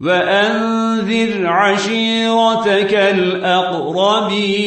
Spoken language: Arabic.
وأنذر عشيرتك الأقربين.